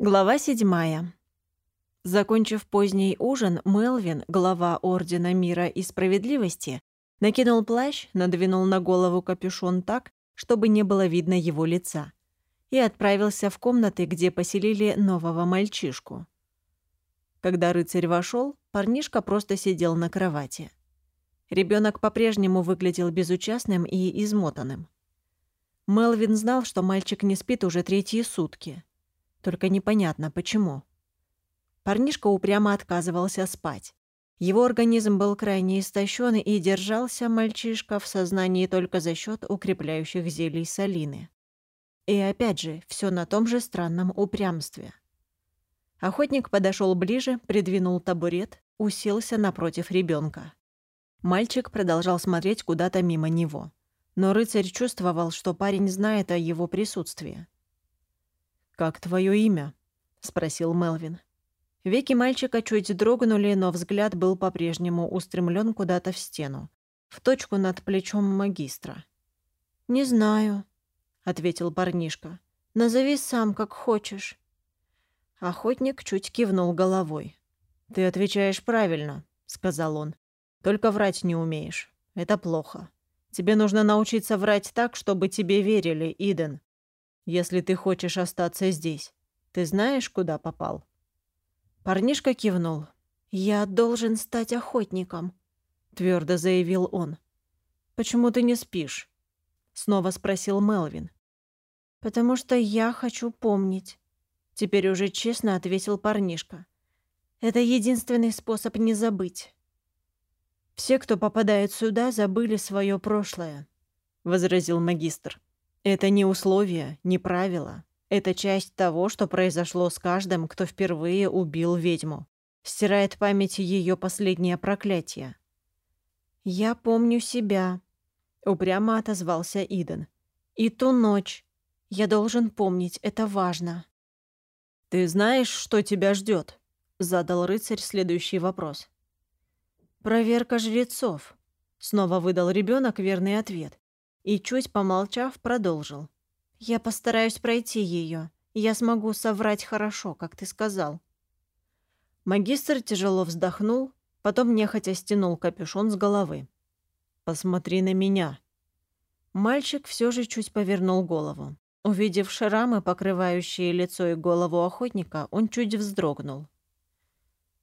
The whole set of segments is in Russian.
Глава седьмая. Закончив поздний ужин, Мелвин, глава Ордена Мира и Справедливости, накинул плащ, надвинул на голову капюшон так, чтобы не было видно его лица, и отправился в комнаты, где поселили нового мальчишку. Когда рыцарь вошел, парнишка просто сидел на кровати. Ребенок по-прежнему выглядел безучастным и измотанным. Мелвин знал, что мальчик не спит уже третьи сутки — только непонятно, почему. Парнишка упрямо отказывался спать. Его организм был крайне истощен и держался мальчишка в сознании только за счет укрепляющих зелий Салины. И опять же, все на том же странном упрямстве. Охотник подошел ближе, придвинул табурет, уселся напротив ребенка. Мальчик продолжал смотреть куда-то мимо него. Но рыцарь чувствовал, что парень знает о его присутствии. «Как твое имя?» — спросил Мелвин. Веки мальчика чуть дрогнули, но взгляд был по-прежнему устремлен куда-то в стену, в точку над плечом магистра. «Не знаю», — ответил парнишка. «Назови сам, как хочешь». Охотник чуть кивнул головой. «Ты отвечаешь правильно», — сказал он. «Только врать не умеешь. Это плохо. Тебе нужно научиться врать так, чтобы тебе верили, Иден если ты хочешь остаться здесь. Ты знаешь, куда попал?» Парнишка кивнул. «Я должен стать охотником», — твердо заявил он. «Почему ты не спишь?» — снова спросил Мелвин. «Потому что я хочу помнить», — теперь уже честно ответил парнишка. «Это единственный способ не забыть». «Все, кто попадает сюда, забыли свое прошлое», — возразил магистр. Это не условие, не правило. Это часть того, что произошло с каждым, кто впервые убил ведьму. Стирает память ее последнее проклятие. «Я помню себя», — упрямо отозвался Иден. «И ту ночь. Я должен помнить, это важно». «Ты знаешь, что тебя ждет? задал рыцарь следующий вопрос. «Проверка жрецов», — снова выдал ребенок верный ответ и, чуть помолчав, продолжил. «Я постараюсь пройти ее. Я смогу соврать хорошо, как ты сказал». Магистр тяжело вздохнул, потом нехотя стянул капюшон с головы. «Посмотри на меня». Мальчик все же чуть повернул голову. Увидев шрамы, покрывающие лицо и голову охотника, он чуть вздрогнул.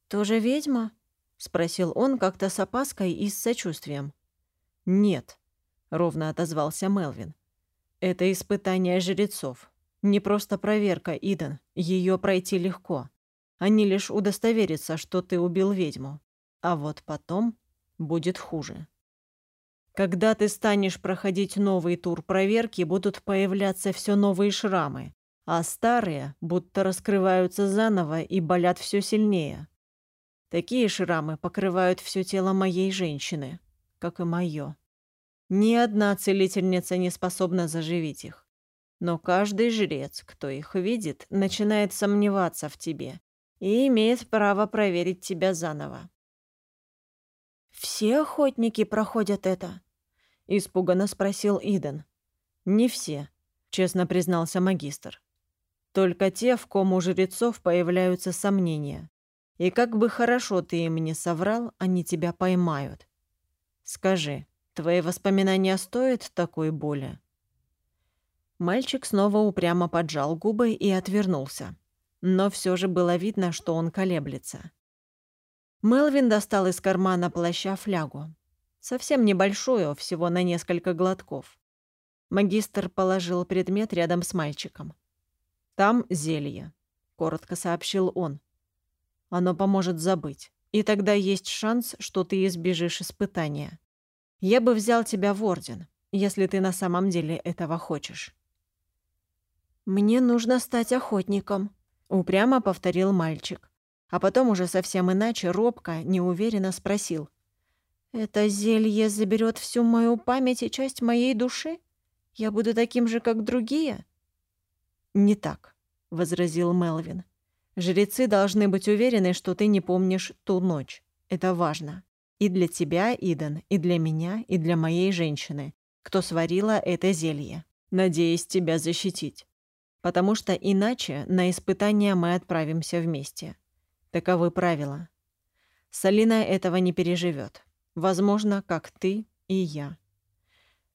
«Тоже ведьма?» — спросил он как-то с опаской и с сочувствием. «Нет», ровно отозвался Мелвин. Это испытание жрецов. Не просто проверка, Иден. Ее пройти легко. Они лишь удостоверятся, что ты убил ведьму. А вот потом будет хуже. Когда ты станешь проходить новый тур проверки, будут появляться все новые шрамы, а старые будто раскрываются заново и болят все сильнее. Такие шрамы покрывают все тело моей женщины, как и мое. Ни одна целительница не способна заживить их. Но каждый жрец, кто их видит, начинает сомневаться в тебе и имеет право проверить тебя заново. «Все охотники проходят это?» — испуганно спросил Иден. «Не все», — честно признался магистр. «Только те, в ком у жрецов появляются сомнения. И как бы хорошо ты им не соврал, они тебя поймают. Скажи, Твои воспоминания стоят такой боли?» Мальчик снова упрямо поджал губы и отвернулся. Но все же было видно, что он колеблется. Мелвин достал из кармана плаща флягу. Совсем небольшую, всего на несколько глотков. Магистр положил предмет рядом с мальчиком. «Там зелье», — коротко сообщил он. «Оно поможет забыть, и тогда есть шанс, что ты избежишь испытания. Я бы взял тебя в орден, если ты на самом деле этого хочешь». «Мне нужно стать охотником», — упрямо повторил мальчик. А потом уже совсем иначе, робко, неуверенно спросил. «Это зелье заберет всю мою память и часть моей души? Я буду таким же, как другие?» «Не так», — возразил Мелвин. «Жрецы должны быть уверены, что ты не помнишь ту ночь. Это важно. И для тебя, Иден, и для меня, и для моей женщины, кто сварила это зелье, надеясь тебя защитить. Потому что иначе на испытания мы отправимся вместе. Таковы правила. Салина этого не переживет. Возможно, как ты и я.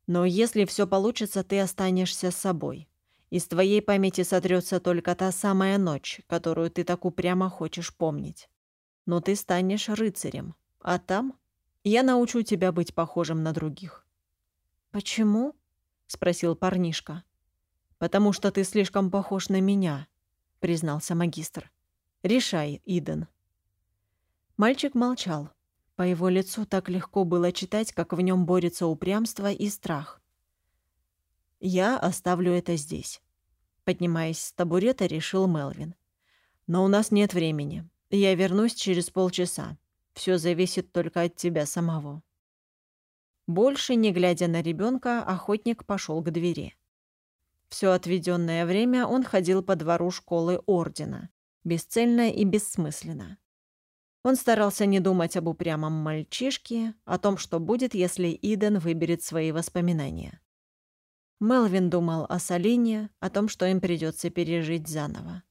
Но если все получится, ты останешься с собой. Из твоей памяти сотрется только та самая ночь, которую ты так упрямо хочешь помнить. Но ты станешь рыцарем, а там я научу тебя быть похожим на других. «Почему?» — спросил парнишка. «Потому что ты слишком похож на меня», — признался магистр. «Решай, Иден». Мальчик молчал. По его лицу так легко было читать, как в нем борется упрямство и страх. «Я оставлю это здесь», — поднимаясь с табурета, решил Мелвин. «Но у нас нет времени. Я вернусь через полчаса. Все зависит только от тебя самого». Больше не глядя на ребенка, охотник пошел к двери. Все отведенное время он ходил по двору школы Ордена, бесцельно и бессмысленно. Он старался не думать об упрямом мальчишке, о том, что будет, если Иден выберет свои воспоминания. Мелвин думал о Салине, о том, что им придется пережить заново.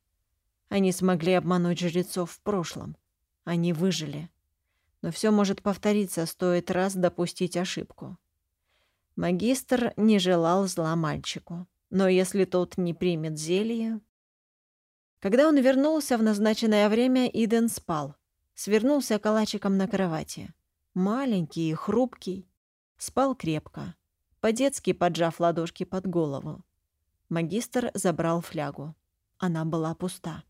Они смогли обмануть жрецов в прошлом. Они выжили. Но все может повториться, стоит раз допустить ошибку. Магистр не желал зла мальчику, но если тот не примет зелье... Когда он вернулся в назначенное время, Иден спал — свернулся калачиком на кровати. Маленький и хрупкий. Спал крепко, по-детски поджав ладошки под голову. Магистр забрал флягу. Она была пуста.